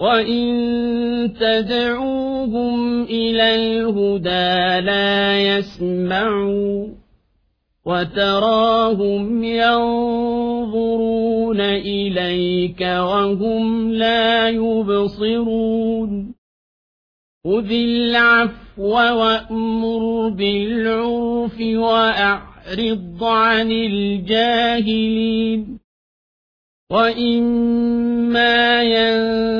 وإن تدعوهم إلى الهدى لا يسمعوا وتراهم ينظرون إليك وهم لا يبصرون خذ العفو وأمر بالعرف وأعرض عن الجاهلين وإما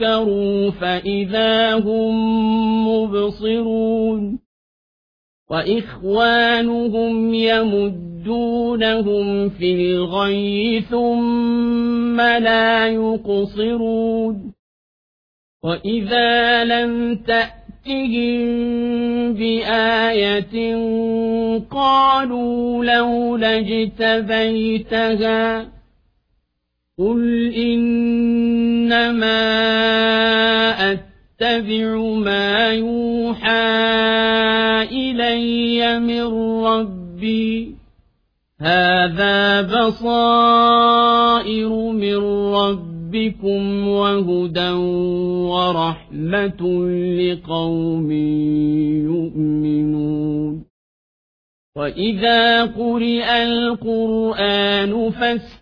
تذكروا فإذا هم مبصرون وإخوانهم يمدونهم في الغي ثم لا يقصرون وإذا لم تأت تأتهم بآية قالوا لولا اجتبيتها قل إنما أتبع ما يوحى إلي من ربي هذا بصائر من ربكم وهدى ورحمة لقوم يؤمنون وإذا قرئ القرآن فاستمعوا